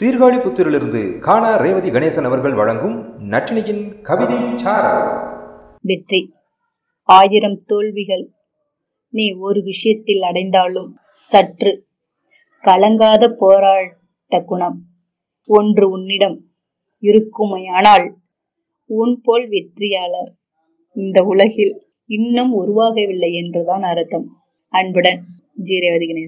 சீர்காழிபுத்தூரிலிருந்து காணா ரேவதி கணேசன் அவர்கள் வழங்கும் நட்டினியின் கவிதை வெற்றி. ஆயிரம் தோல்விகள் நீ ஒரு விஷயத்தில் அடைந்தாலும் சற்று கலங்காத போராட்ட குணம் ஒன்று உன்னிடம் இருக்குமையானால் உன் போல் வெற்றியாளர் இந்த உலகில் இன்னும் உருவாகவில்லை என்றுதான் அர்த்தம். அன்புடன் ஜீரேவதி கணேசன்.